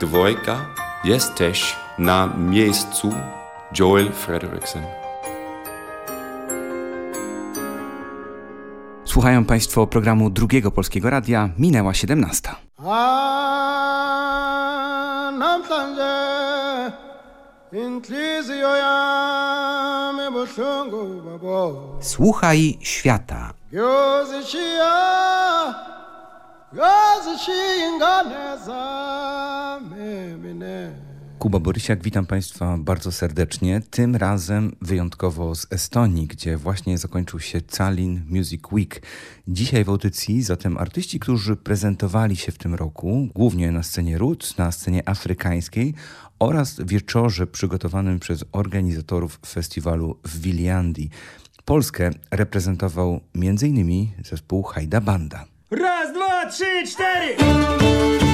dwójka jest też na miejscu Joel Frederiksen. Słuchają Państwo programu Drugiego Polskiego Radia. Minęła 17. Słuchaj świata. Kuba Borysiak, witam Państwa bardzo serdecznie. Tym razem wyjątkowo z Estonii, gdzie właśnie zakończył się Tallinn Music Week. Dzisiaj w audycji zatem artyści, którzy prezentowali się w tym roku, głównie na scenie Roots, na scenie afrykańskiej oraz wieczorze przygotowanym przez organizatorów festiwalu w Wiliandii. Polskę reprezentował m.in. zespół Hajda Banda. Raz, dwa, trzy, cztery!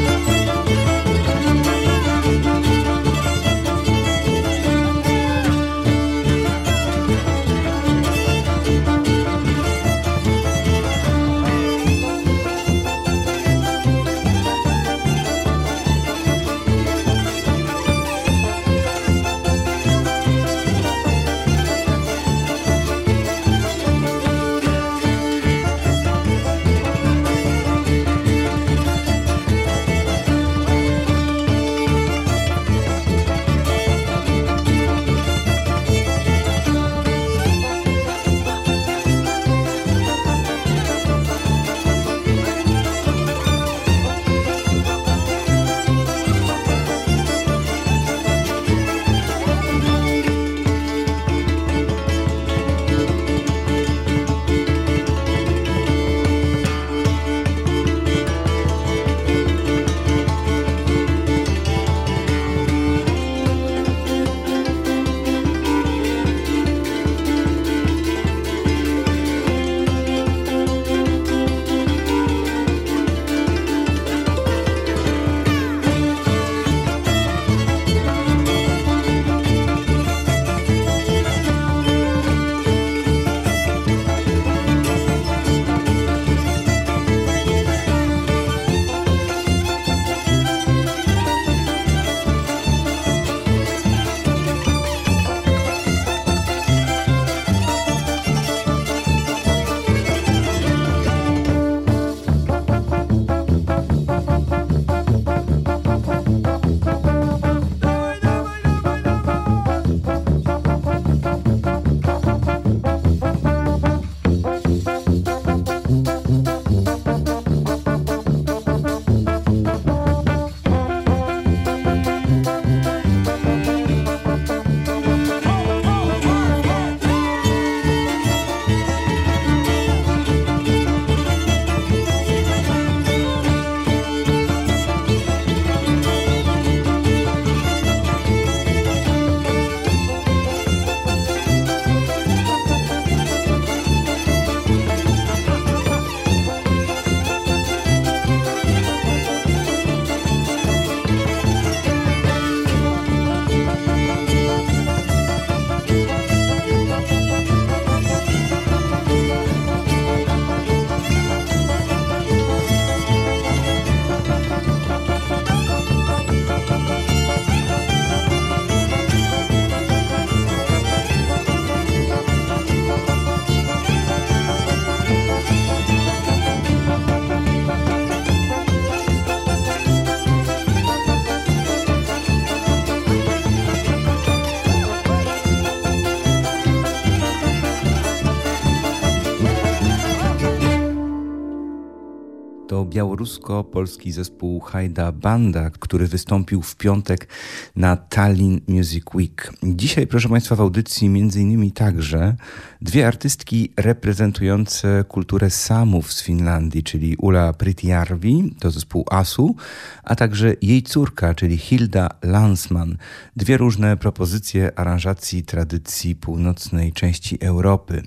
Białorusko-polski zespół Hajda Banda, który wystąpił w piątek na Tallinn Music Week. Dzisiaj, proszę Państwa, w audycji innymi także dwie artystki reprezentujące kulturę Samów z Finlandii, czyli Ula Pritjarvi, to zespół Asu, a także jej córka, czyli Hilda Lansman. Dwie różne propozycje aranżacji tradycji północnej części Europy.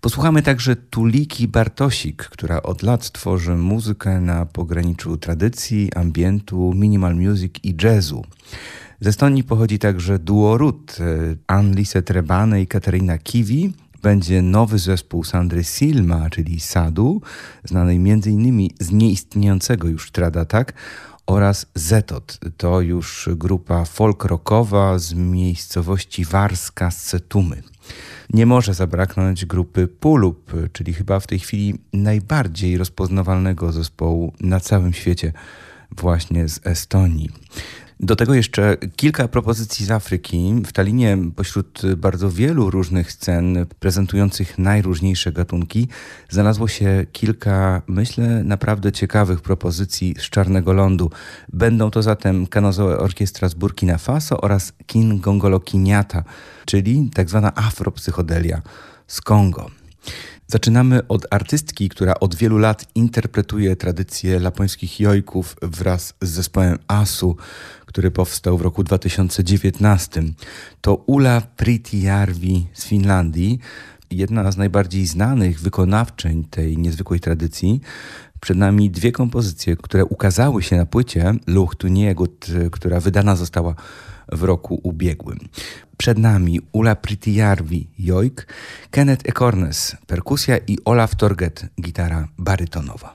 Posłuchamy także Tuliki Bartosik, która od lat tworzy muzykę na pograniczu tradycji, ambientu, minimal music i jazzu. Ze Estonii pochodzi także duo Rut, Anlise Trebane i Katarina Kiwi. Będzie nowy zespół Sandry Silma, czyli Sadu, znanej m.in. z nieistniejącego już Tradatak oraz Zetot. To już grupa folk rockowa z miejscowości Warska z Setumy. Nie może zabraknąć grupy Pulup, czyli chyba w tej chwili najbardziej rozpoznawalnego zespołu na całym świecie, właśnie z Estonii. Do tego jeszcze kilka propozycji z Afryki. W Talinie pośród bardzo wielu różnych scen prezentujących najróżniejsze gatunki znalazło się kilka, myślę, naprawdę ciekawych propozycji z Czarnego Lądu. Będą to zatem Kanozoe Orkiestra z Burkina Faso oraz Kin Gongolo Kiniata, czyli tak zwana afropsychodelia z Kongo. Zaczynamy od artystki, która od wielu lat interpretuje tradycje lapońskich jojków wraz z zespołem Asu, który powstał w roku 2019. To Ula Pritiarvi z Finlandii, jedna z najbardziej znanych wykonawczeń tej niezwykłej tradycji. Przed nami dwie kompozycje, które ukazały się na płycie Luchtuniegud, która wydana została w roku ubiegłym. Przed nami Ula Pritiarvi, jojk, Kenneth Ekornes, perkusja i Olaf Torget, gitara barytonowa.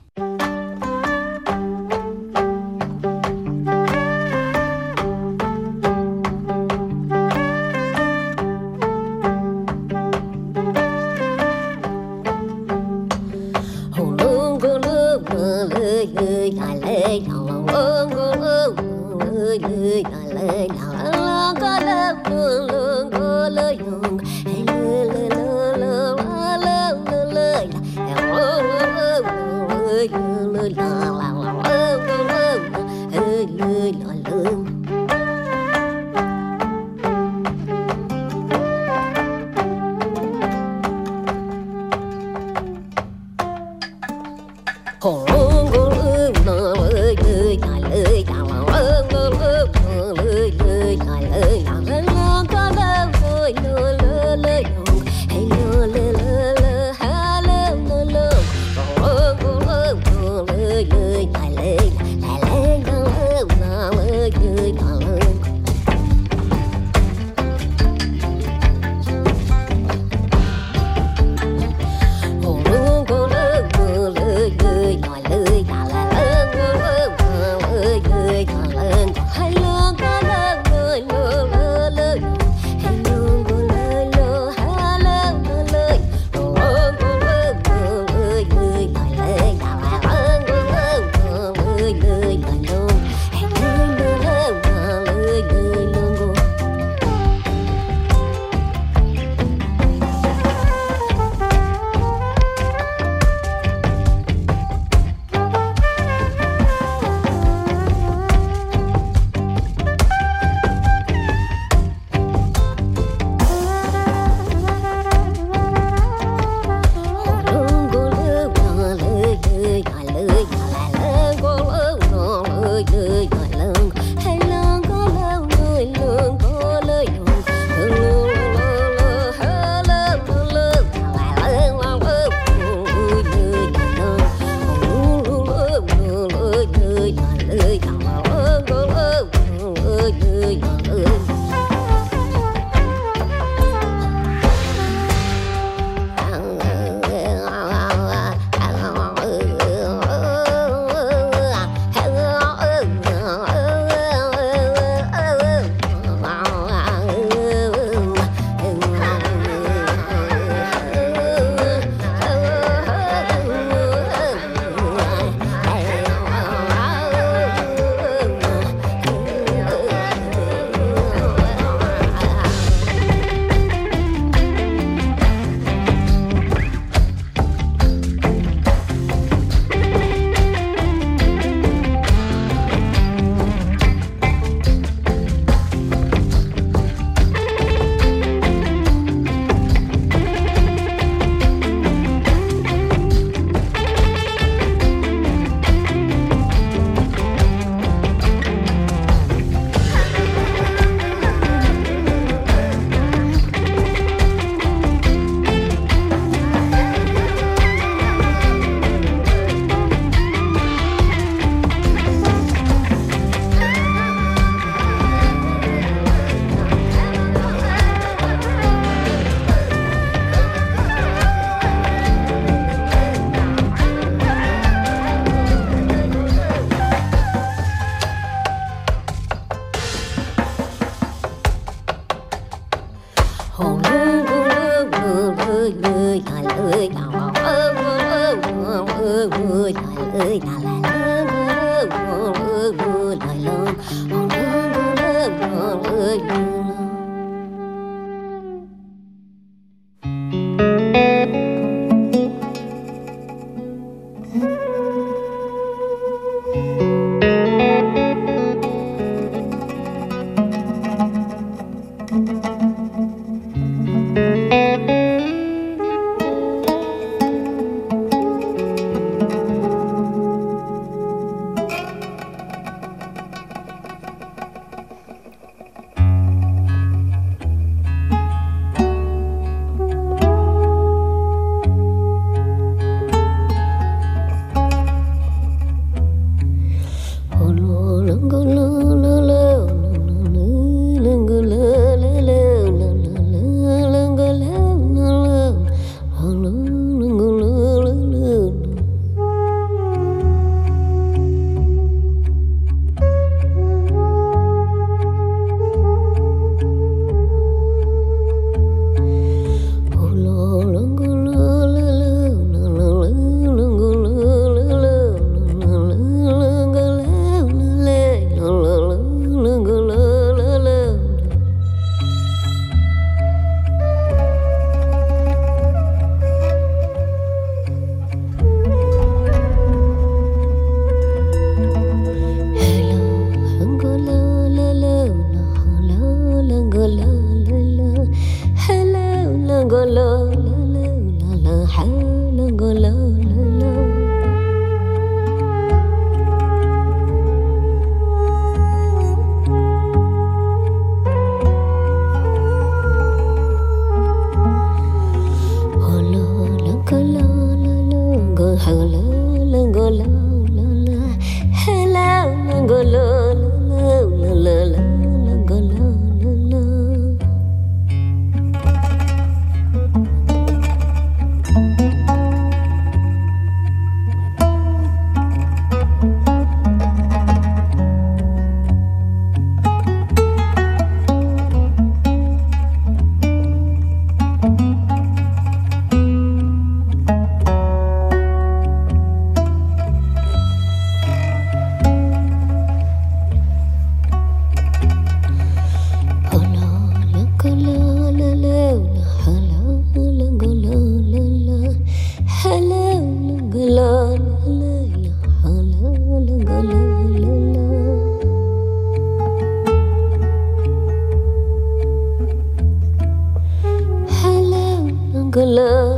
good love.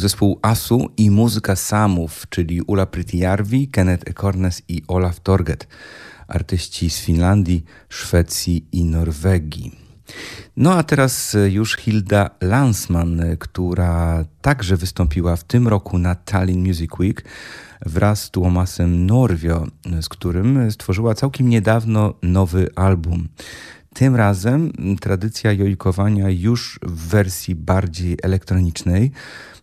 Zespół Asu i muzyka Samów, czyli Ula Prytijarvi, Kenneth Ekornes i Olaf Torget, artyści z Finlandii, Szwecji i Norwegii. No a teraz już Hilda Lansman, która także wystąpiła w tym roku na Tallinn Music Week wraz z Tuomasem Norvio, z którym stworzyła całkiem niedawno nowy album. Tym razem tradycja jojkowania już w wersji bardziej elektronicznej,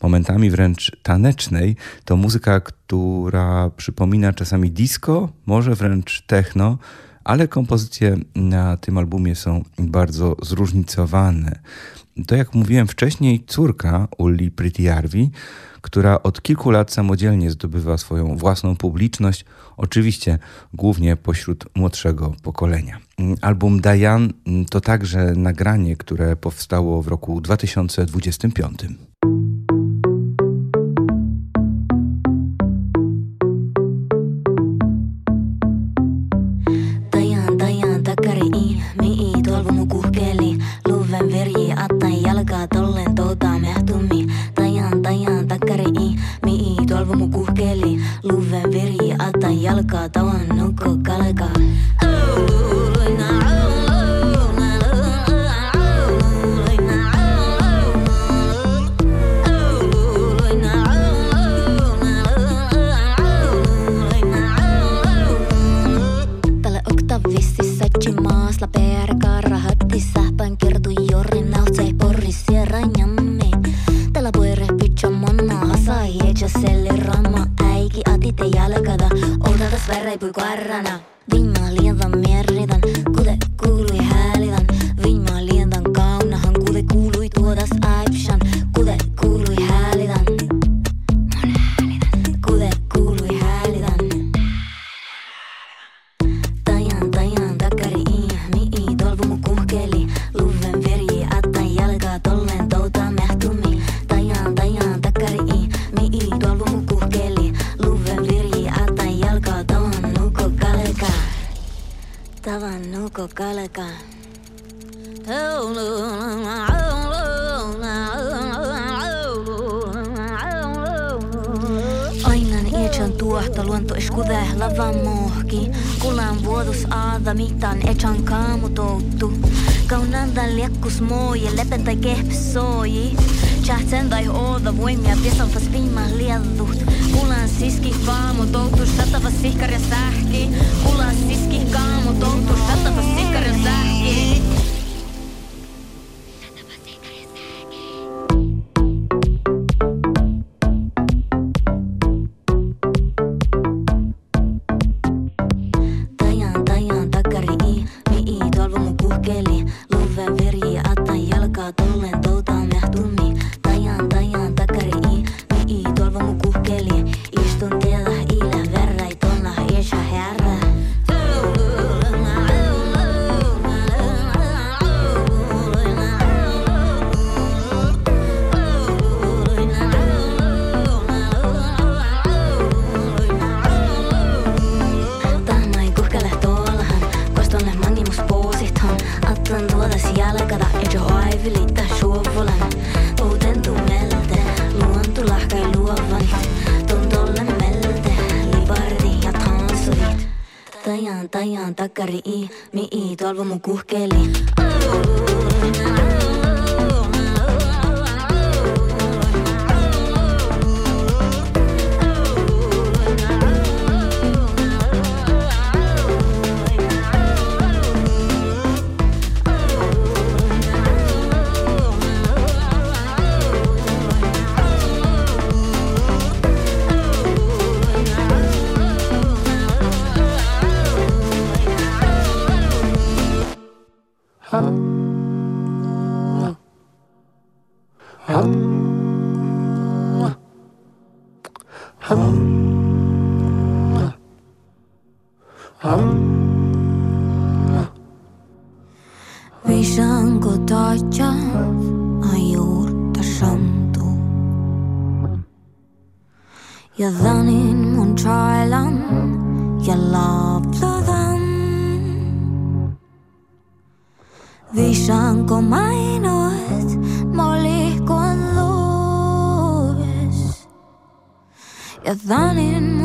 momentami wręcz tanecznej, to muzyka, która przypomina czasami disco, może wręcz techno, ale kompozycje na tym albumie są bardzo zróżnicowane. To jak mówiłem wcześniej, córka Uli Pritiarvi, która od kilku lat samodzielnie zdobywa swoją własną publiczność, oczywiście głównie pośród młodszego pokolenia. Album Diane to także nagranie, które powstało w roku 2025. you're running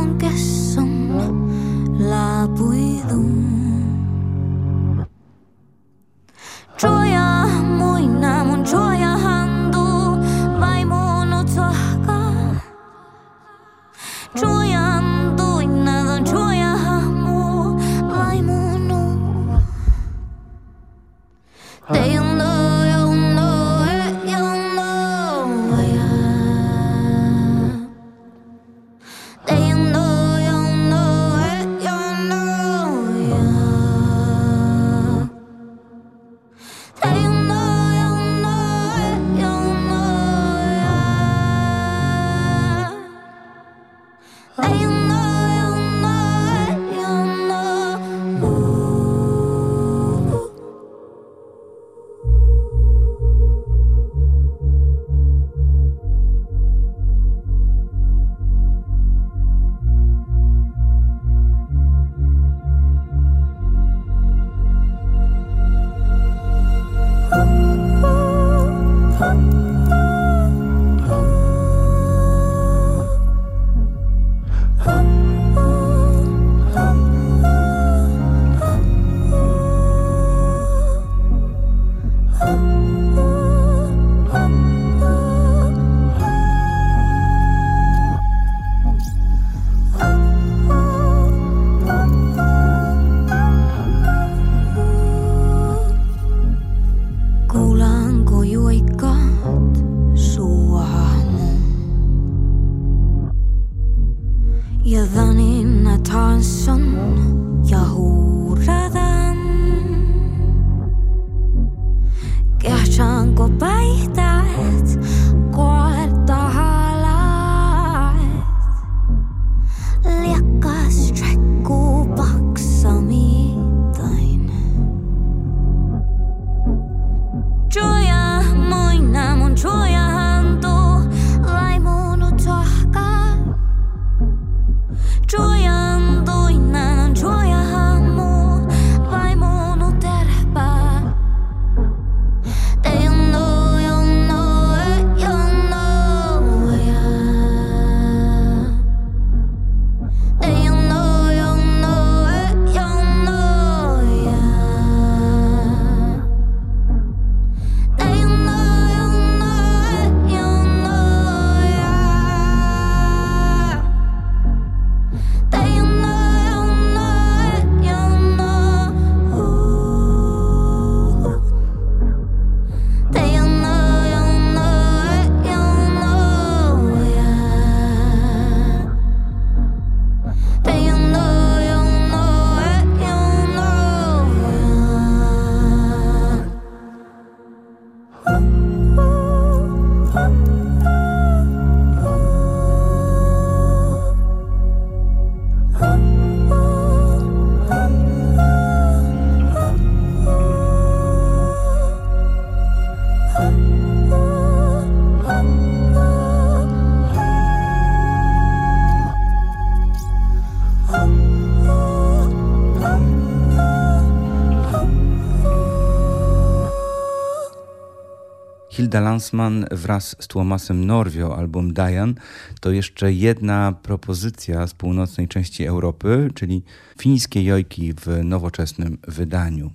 Hilda Lansman wraz z Tłomasem Norwio, album Diane, to jeszcze jedna propozycja z północnej części Europy, czyli fińskie jojki w nowoczesnym wydaniu.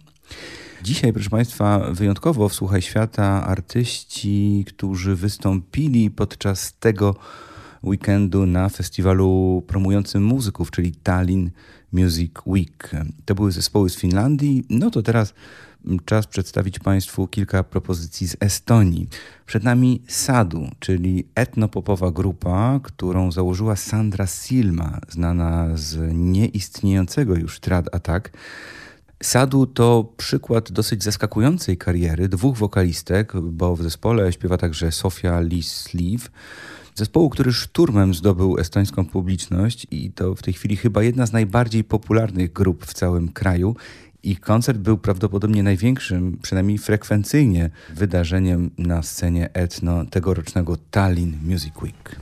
Dzisiaj, proszę Państwa, wyjątkowo w Słuchaj Świata artyści, którzy wystąpili podczas tego weekendu na festiwalu promującym muzyków, czyli Tallinn Music Week. To były zespoły z Finlandii. No to teraz czas przedstawić Państwu kilka propozycji z Estonii. Przed nami Sadu, czyli etnopopowa grupa, którą założyła Sandra Silma, znana z nieistniejącego już Trad Attack. Sadu to przykład dosyć zaskakującej kariery dwóch wokalistek, bo w zespole śpiewa także Sofia Lee Sleeve, zespołu, który szturmem zdobył estońską publiczność i to w tej chwili chyba jedna z najbardziej popularnych grup w całym kraju. Ich koncert był prawdopodobnie największym, przynajmniej frekwencyjnie, wydarzeniem na scenie etno tegorocznego Tallinn Music Week.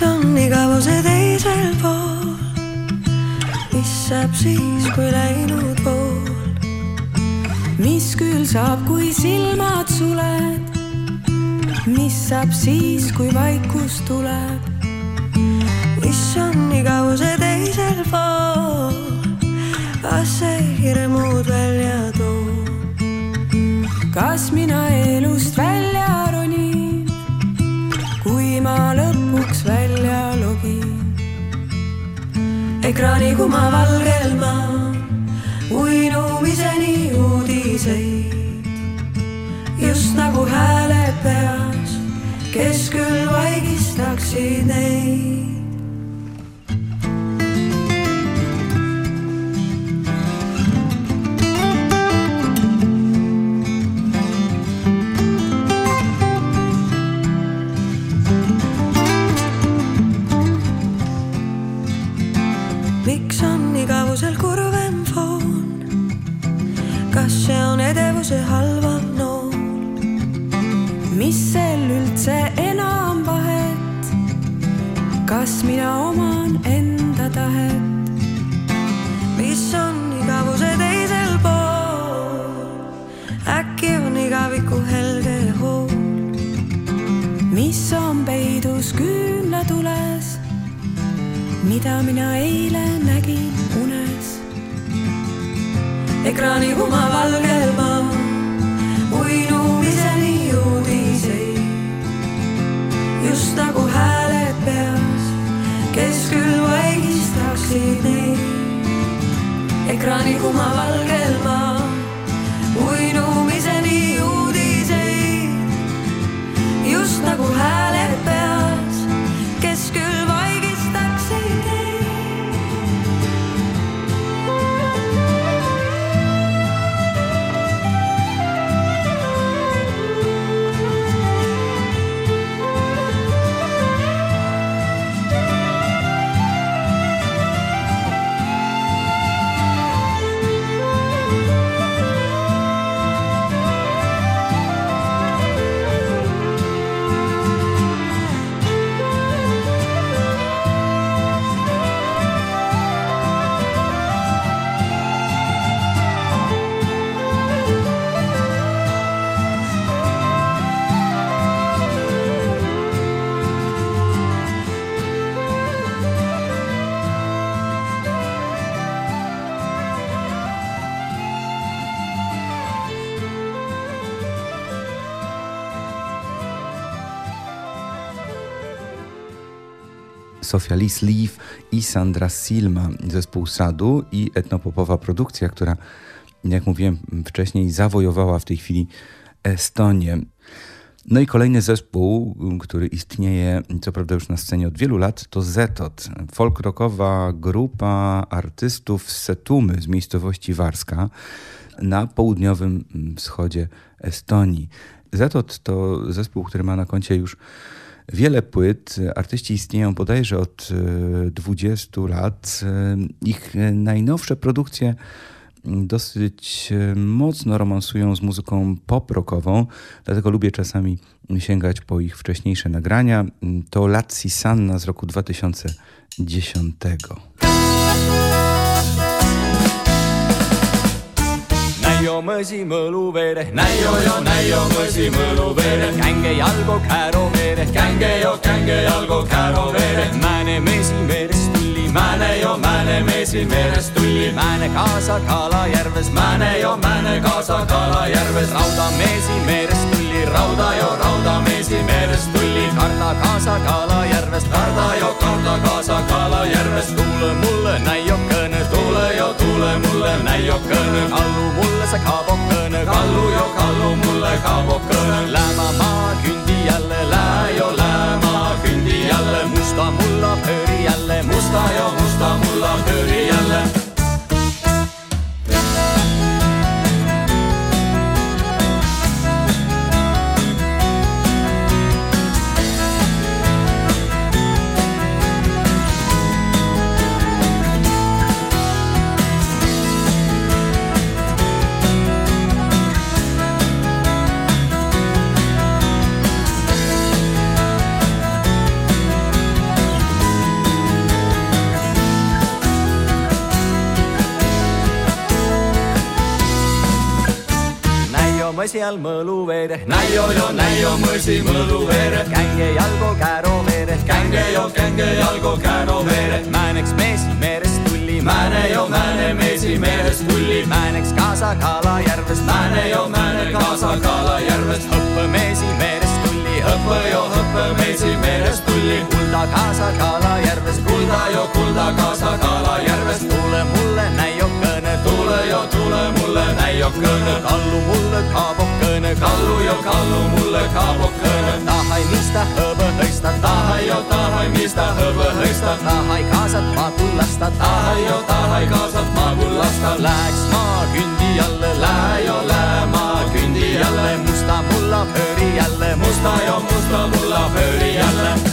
Mis on igavuse teisel pool saab siis, kui läinud pool. mis küll saab, kui silmad suled? mis saab siis, kui vaikus tuleb? mis on igavuse teisel pool? kas see hirmud välja toob? kas mina elust välja kui ma lõpuks välja login? ekraani kuma valgel ma uinumiseni uudiseid. just nagu hääled peas, kes küll vaigistaksid neid. See halvav nool. mis sel üldse enam vahet, kas mina oman enda tahet, mis on igavuse teisel pool, äkki on igaviku helge hool, mis on peidus küünlatules, mida mina eile nägin unes? Ekraani kumavalgel maa uinumiseni uudiseid just nagu hääled peas, kes küll vaigistaksid neid ekraani kumavalgel maal uinumiseni uudiseid just nagu hääled. Sofia Lis i Sandra Silma, zespół Sadu i etnopopowa produkcja, która, jak mówiłem wcześniej, zawojowała w tej chwili Estonię. No i kolejny zespół, który istnieje, co prawda już na scenie od wielu lat, to Zetot, folk rockowa grupa artystów z Setumy z miejscowości Warska na południowym wschodzie Estonii. Zetot to zespół, który ma na koncie już wiele płyt. Artyści istnieją bodajże od 20 lat. Ich najnowsze produkcje dosyć mocno romansują z muzyką pop-rockową, dlatego lubię czasami sięgać po ich wcześniejsze nagrania. To Lazzi Sanna z roku 2010. Mõsi mõluvere, näio jo näio mõsi mõluvere, känge jalgu käru veere, känge jo känge jalgu käru veere, määne mesi merest tuli, määne jo määne mesi merest tuli, määne kaasa Kalajärves, määne jo määne kaasa Kalajärves, rauda mesi merest tuli, rauda jo rauda mesi merest tuli, karda kaasa Kalajärvest, karda jo karda kaasa Kalajärvest, tuule mulle näiokene, sa kaabokene, kallu jo kallu mulle kaabokene, läämamaa kündi jälle, lää jo läämaa kündi jälle, musta mulla pööri jälle, musta jo mõsi all mõluveere, näio jo näio mõsi mõluveere, känge jalgu käru veere, känge jo känge jalgu käru veere, määneks meesi merest tuli, määne jo määne meesi merest tuli, määneks kaasa Kalajärvest, määne jo määne kaasa Kalajärvest, hõppemeesi merest tuli, hõppe jo hõppemeesi merest tuli, kulda kaasa Kalajärvest, kulda jo kulda kaasa Kalajärvest, tule mulle tule mulle näiokene, kallu mulle kaabokene, kallu jo kallu mulle kaabokene, tahai mistä hõbe hõista, tahai jo tahai mistä hõbe hõista, tahai kaasat maakullasta, tahai jo tahai kaasat maakullasta, läheks maa kündi jälle, lähe jo lähe maa kündi jälle, musta mulla pööri jälle, musta jo musta mulla pööri jälle.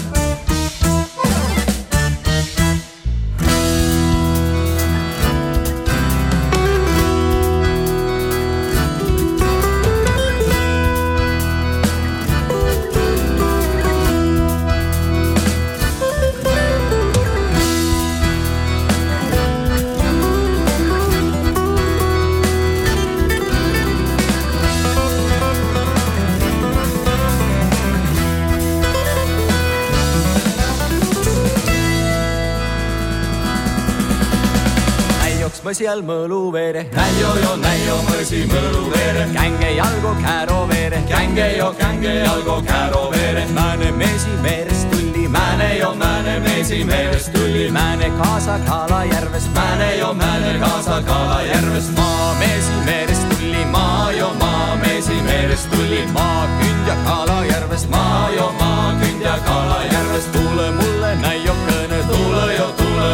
seal mõluvere. Näio jo näio mõsi mõluvere. Känge jalgo käärovere. Känge jo känge jalgo käärovere. Mäne mesi merest tuli. Mäne jo mäne mesi merest tuli. Mäne kaasa Kalajärvest. Mäne jo mäne kaasa Kalajärvest. Maa mesi merest tuli. Maa jo maa mesi merest tuli. Maa künd ja Kalajärvest. Maa jo maa künd ja Kalajärvest. Tule mulle näio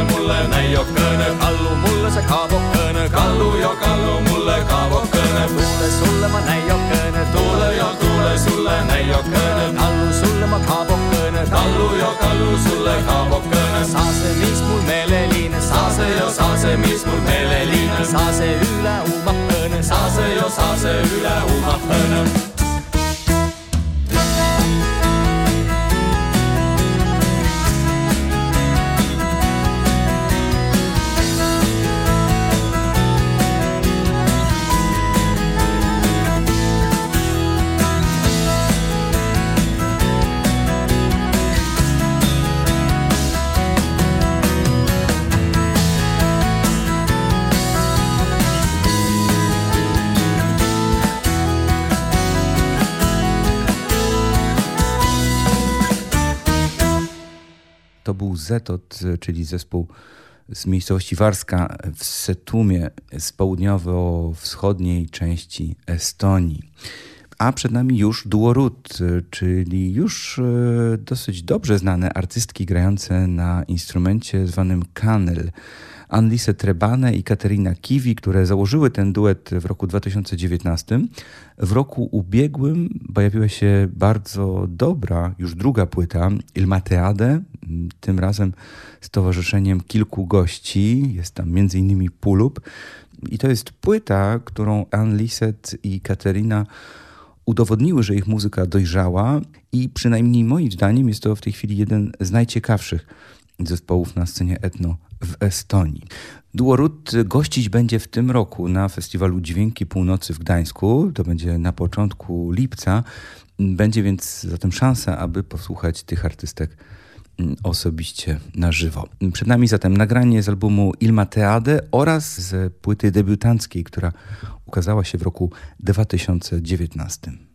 tule mulle näiokene, kallu mulle sa kaabokene, kallu jo kallu mulle kaabokene, tule sulle ma näiokene, tule jo tule sulle näiokene, kallu sulle ma kaabokene, kallu jo kallu sulle kaabokene, saa see, mis mul meeleline, saa see jo saa see, mis mul meeleline, saa see üle umahõne, saa see jo saa see üle umahõne. To Zetot, czyli zespół z miejscowości Warska w Setumie z południowo-wschodniej części Estonii. A przed nami już duo Ruth, czyli już e, dosyć dobrze znane artystki grające na instrumencie zwanym kanel. Annelise Trebane i Katerina Kiwi, które założyły ten duet w roku 2019. W roku ubiegłym pojawiła się bardzo dobra, już druga płyta Il Mateade, tym razem z towarzyszeniem kilku gości. Jest tam m.in. Pulub. I to jest płyta, którą Ann Lisset i Katerina udowodniły, że ich muzyka dojrzała i przynajmniej moim zdaniem jest to w tej chwili jeden z najciekawszych zespołów na scenie etno w Estonii. Duo Rut gościć będzie w tym roku na festiwalu Dźwięki Północy w Gdańsku. To będzie na początku lipca. Będzie więc zatem szansa, aby posłuchać tych artystek mm, osobiście na żywo. Przed nami zatem nagranie z albumu Ilma Teade oraz z płyty debiutanckiej, która ukazała się w roku 2019.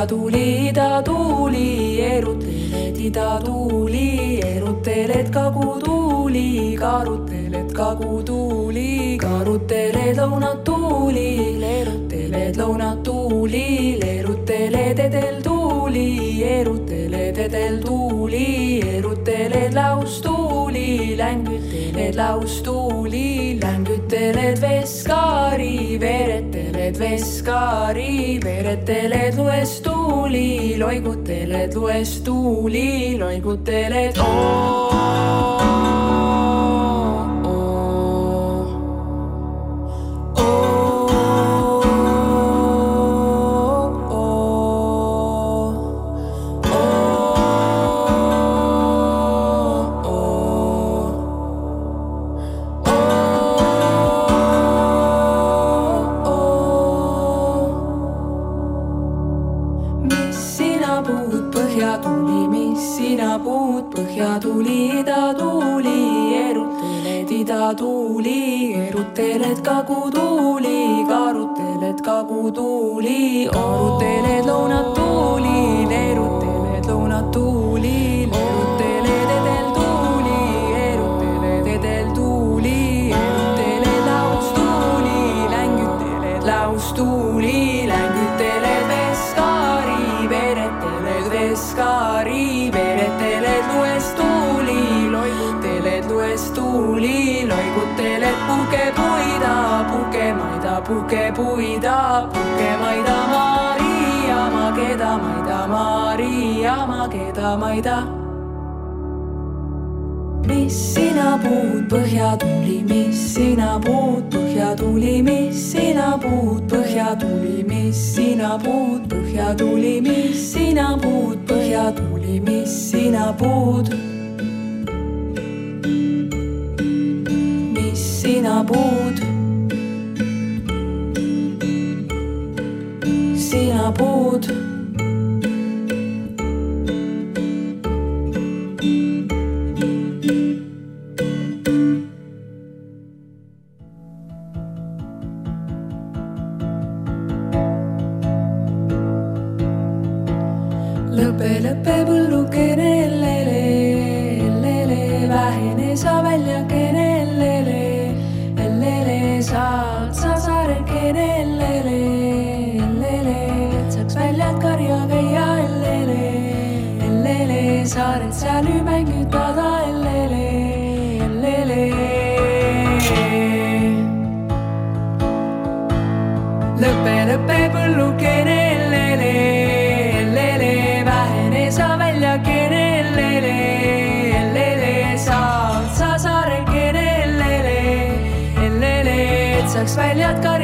Põhjatuli, idatuuli, eruteled idatuuli, eruteled kagutuuli, karuteled kagutuuli, karuteled lõunatuuli, leeruteled lõunatuuli, leeruteled edeltuuli, eruteled edeltuuli, eruteled laustuuli, längüteled laustuuli, längüteled veskaari, vereteled veskaari, vereteled tuuli, loiguteled, loes tuuli, loiguteled oo. Lõpe, lõpe põllukene, lele, lele, vähene sa väljakene, lele, lele, saad sa saarekene, lele, lele, et saaks väljad karja käia, lele, lele, saared seal ümängitada, lele, lele. lõpe, lõpe põllukene, X-Files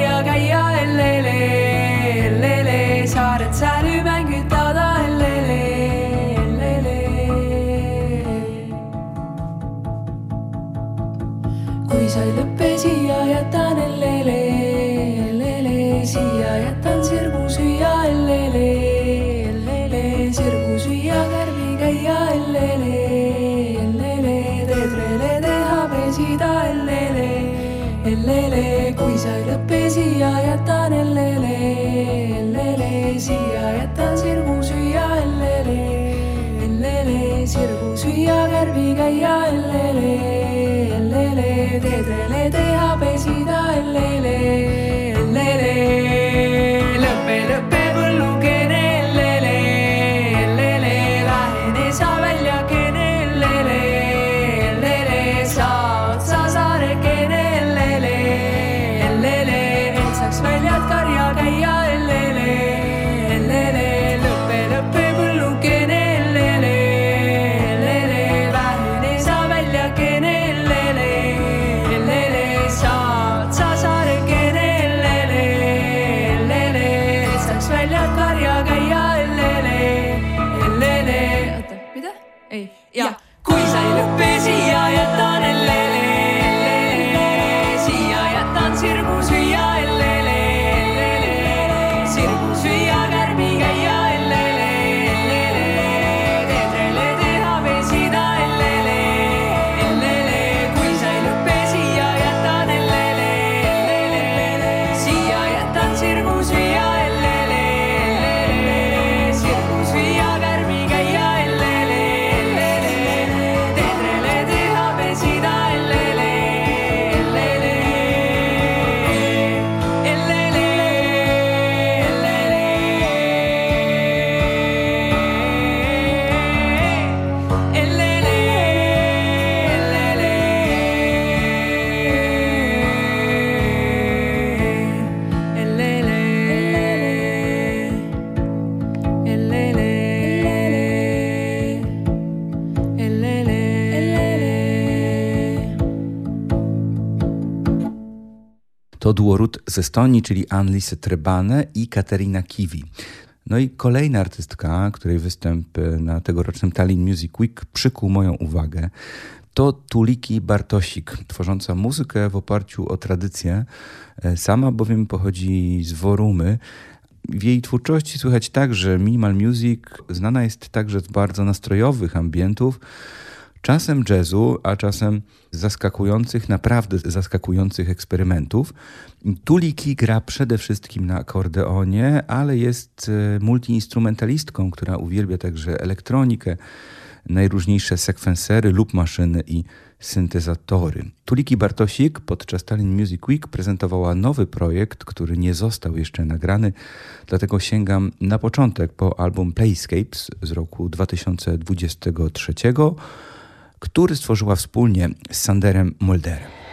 z Estonii, czyli Annelise Trebane i Katerina Kiwi. No i kolejna artystka, której występ na tegorocznym Tallinn Music Week przykuł moją uwagę, to Tuliki Bartosik, tworząca muzykę w oparciu o tradycję. Sama bowiem pochodzi z Worumy. W jej twórczości słychać także minimal music, znana jest także z bardzo nastrojowych ambientów, czasem jazzu, a czasem zaskakujących, naprawdę zaskakujących eksperymentów. Tuliki gra przede wszystkim na akordeonie, ale jest e, multiinstrumentalistką, która uwielbia także elektronikę, najróżniejsze sekwensery lub maszyny i syntezatory. Tuliki Bartosik podczas Tallinn Music Week prezentowała nowy projekt, który nie został jeszcze nagrany, dlatego sięgam na początek po album Playscapes z roku 2023 który stworzyła wspólnie z Sanderem Mulderem.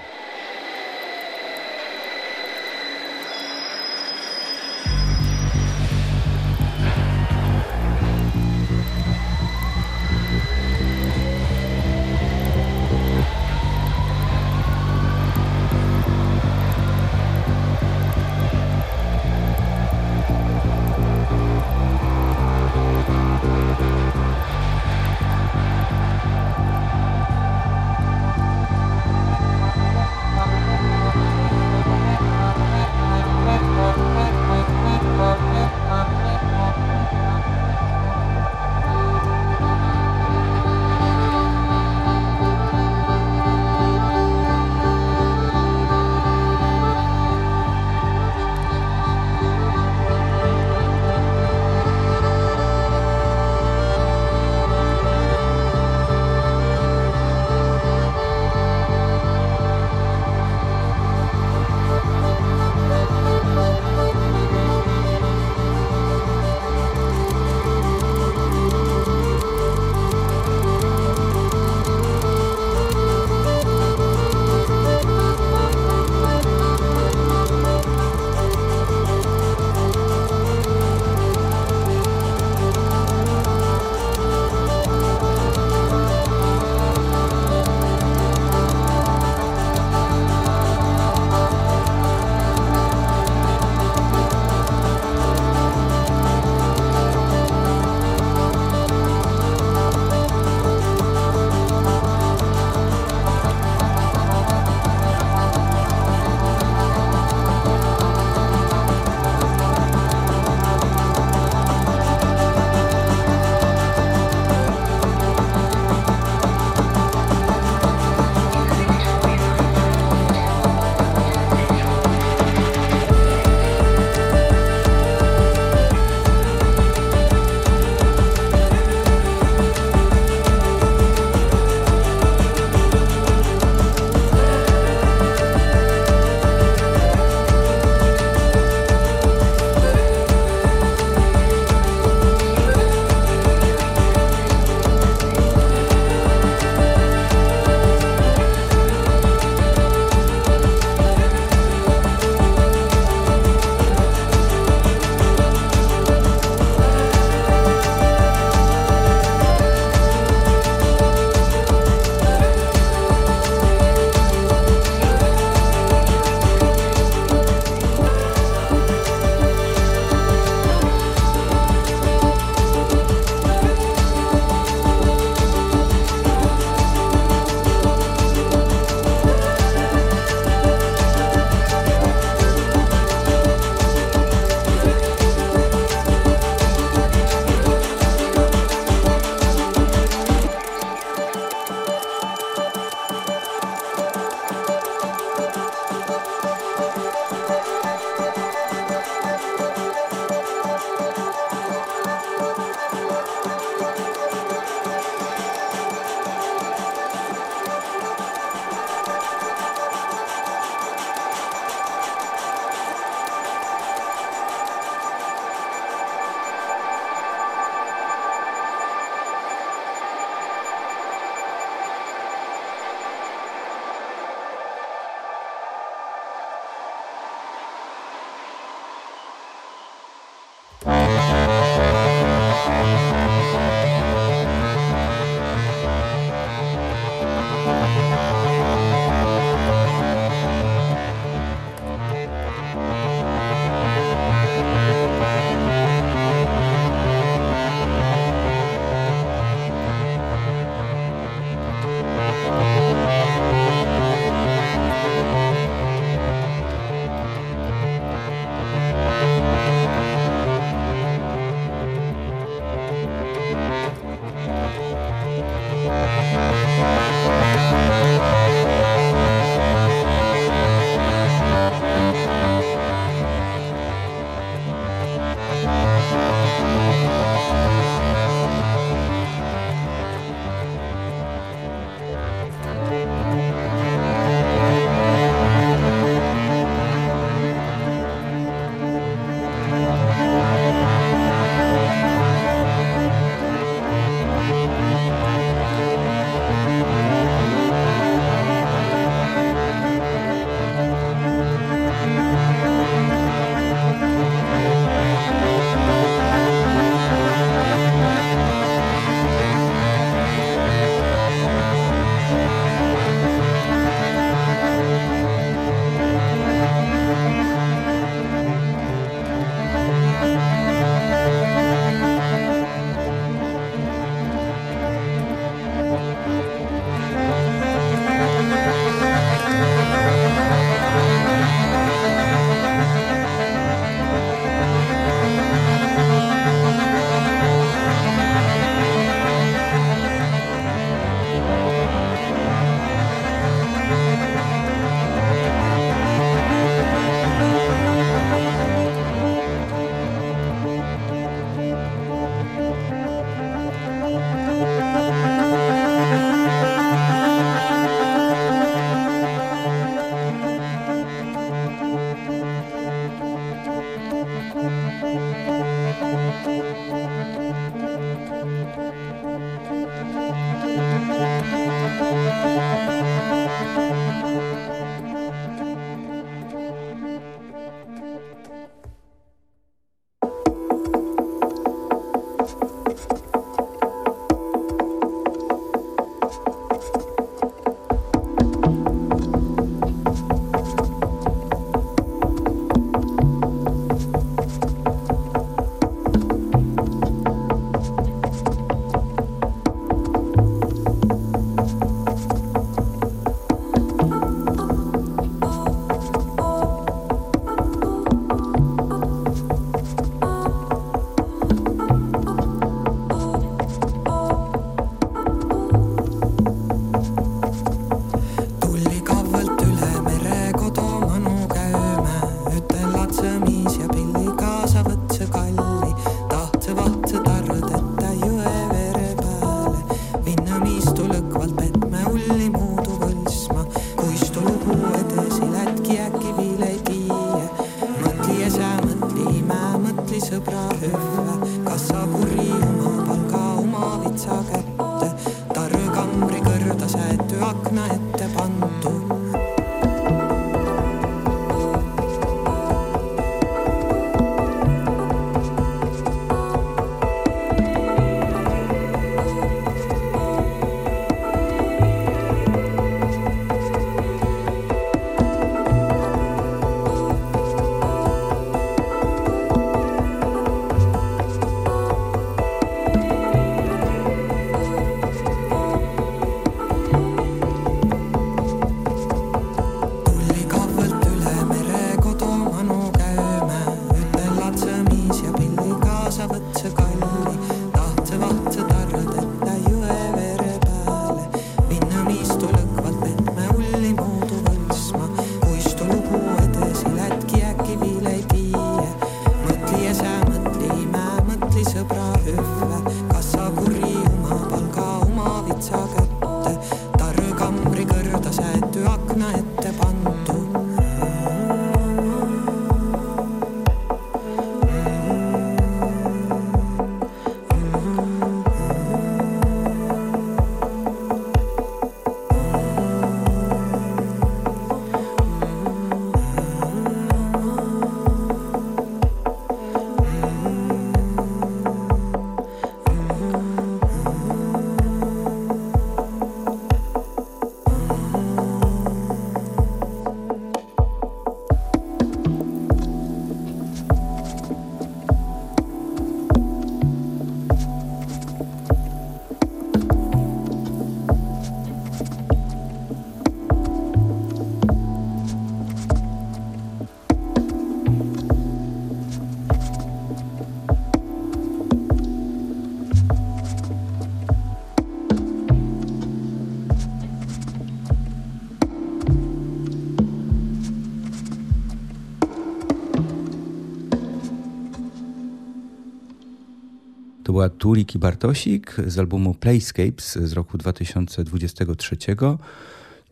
Tulik i Bartosik z albumu Playscapes z roku 2023.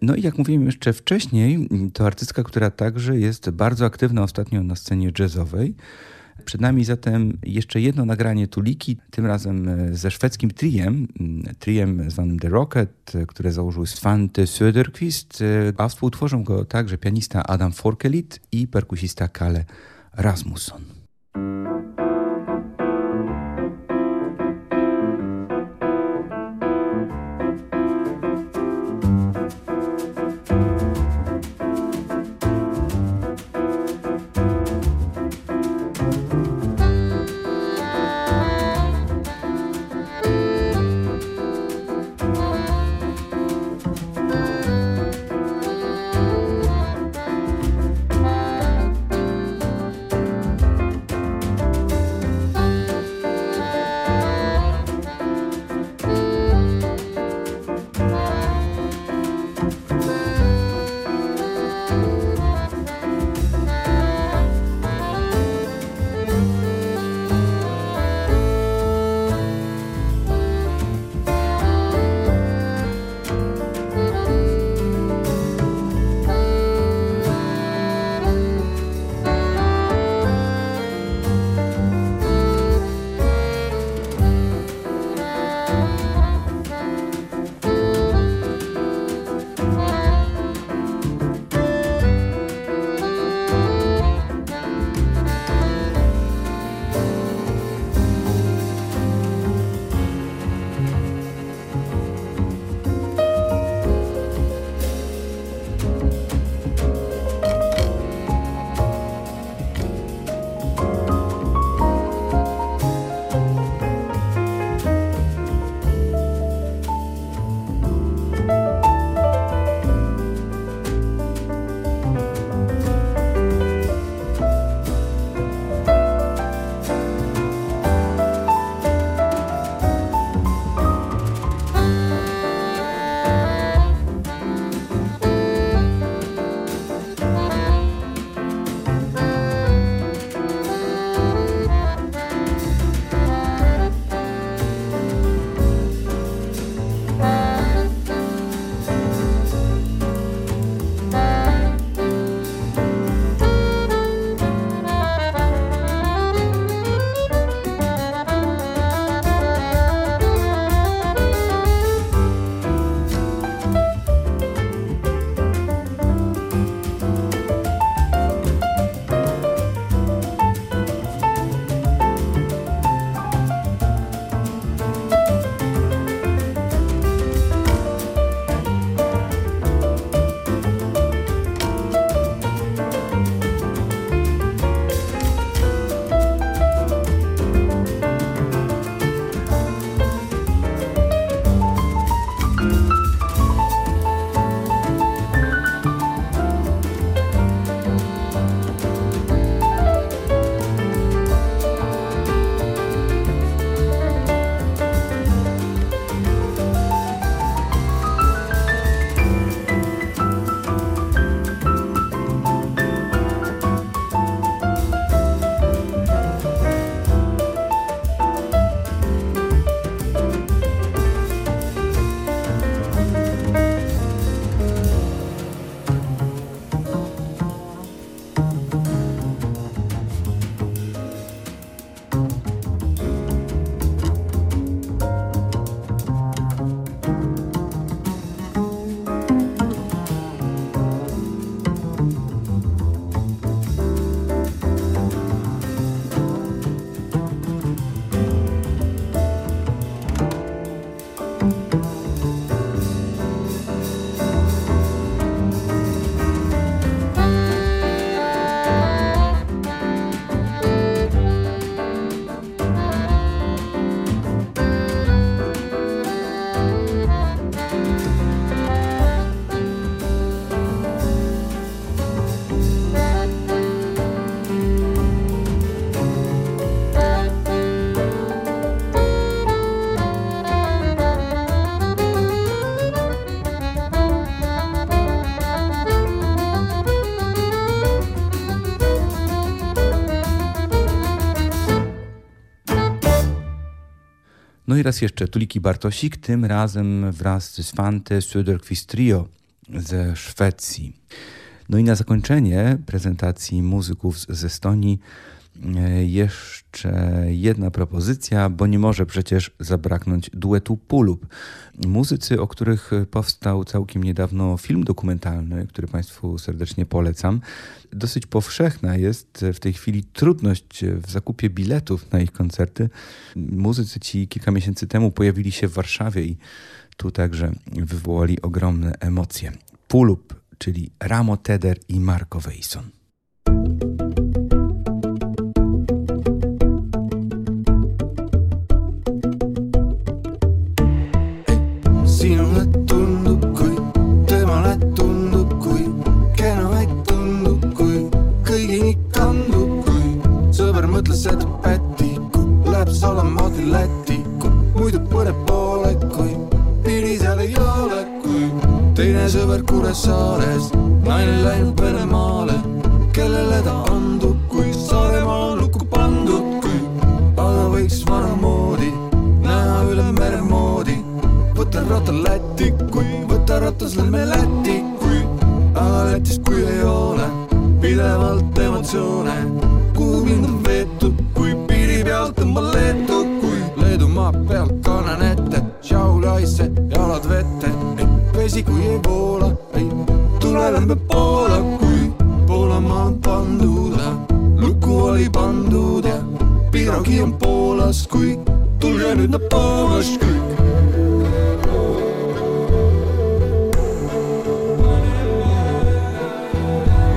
No i jak mówiłem jeszcze wcześniej, to artystka, która także jest bardzo aktywna ostatnio na scenie jazzowej. Przed nami zatem jeszcze jedno nagranie Tuliki, tym razem ze szwedzkim triem, triem zwanym The Rocket, które założył Svante Söderqvist, a współtworzą go także pianista Adam Forkelit i perkusista Kalle Rasmusson. No i raz jeszcze Tuliki Bartosik, tym razem wraz z Svante Söderqvist Trio ze Szwecji. No i na zakończenie prezentacji muzyków z Estonii jeszcze jedna propozycja, bo nie może przecież zabraknąć duetu Pulub. Muzycy, o których powstał całkiem niedawno film dokumentalny, który Państwu serdecznie polecam. Dosyć powszechna jest w tej chwili trudność w zakupie biletów na ich koncerty. Muzycy ci kilka miesięcy temu pojawili się w Warszawie i tu także wywołali ogromne emocje. Pulub, czyli Ramo Teder i Marco Weison. Et pätiku läheb samamoodi Lätiku, muidu põneb poole, kui pidi seal ei ole, kui teine sõber Kuressaares, naine läinud Venemaale, kellele ta andub, kui Saaremaa on lukku pandud, kui aga võiks vanamoodi näha üle mere moodi. Võta ratta Lätti, kui võta ratas lähme Lätti, kui aga Lätis, kui ei ole pidevalt emotsioone, kuhu mind on piiri pealt tõmban Leetu, kui Leedumaa pealt kannan ette, Šiauliaisse jalad vette, vesi kui ei voola, ei tule lähme Poola, kui Poolamaa on pandud, luku oli pandud ja Pirogi on Poolas, kui tulge nüüd na pomość kõik